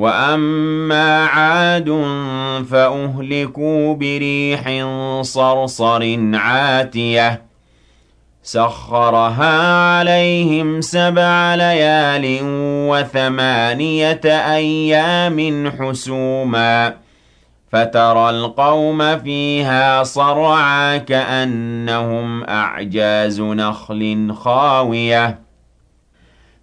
وَأَمَّا عَادٌ فَأُهْلِكُوا بِرِيحٍ صَرْصَرٍ عَاتِيَةٍ سَخَّرَهَا عَلَيْهِمْ سَبْعَ لَيَالٍ وَثَمَانِيَةَ أَيَّامٍ حُسُومًا فَتَرَى الْقَوْمَ فِيهَا صَرْعَىٰ كَأَنَّهُمْ أَعْجَازُ نَخْلٍ خَاوِيَةٍ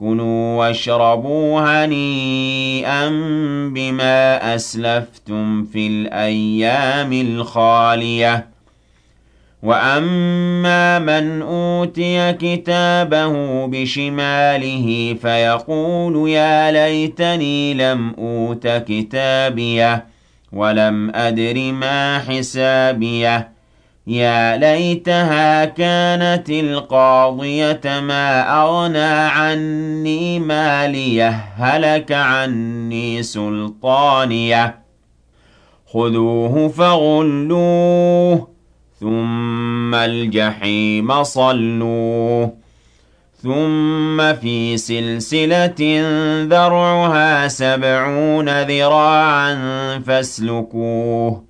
كُلُوا وَاشْرَبُوا هَنِيئًا بِمَا أَسْلَفْتُمْ فِي الْأَيَّامِ الْخَالِيَةِ. وَأَمَّا مَنْ أُوتِيَ كِتَابَهُ بِشِمَالِهِ فَيَقُولُ يَا لَيْتَنِي لَمْ أُوتَ كِتَابِيَهْ وَلَمْ أَدْرِ مَا حِسَابِيَهْ. يا ليتها كانت القاضية ما أغنى عني ماليه هلك عني سلطانيه خذوه فغلوه ثم الجحيم صلوه ثم في سلسلة ذرعها سبعون ذراعا فاسلكوه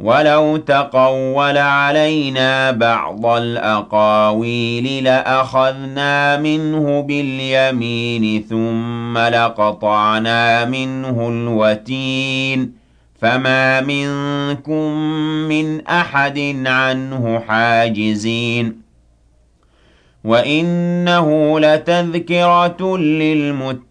وَلَوْ تَقَوَّلَ عَلَيْنَا بَعْضَ الْأَقَاوِيلِ لَأَخَذْنَا مِنْهُ بِالْيَمِينِ ثُمَّ لَقَطَعْنَا مِنْهُ الْوَتِينَ فَمَا مِنكُم مِّنْ أَحَدٍ عَنْهُ حَاجِزِينَ وَإِنَّهُ لَتَذْكِرَةٌ لِّلْمُتَّقِينَ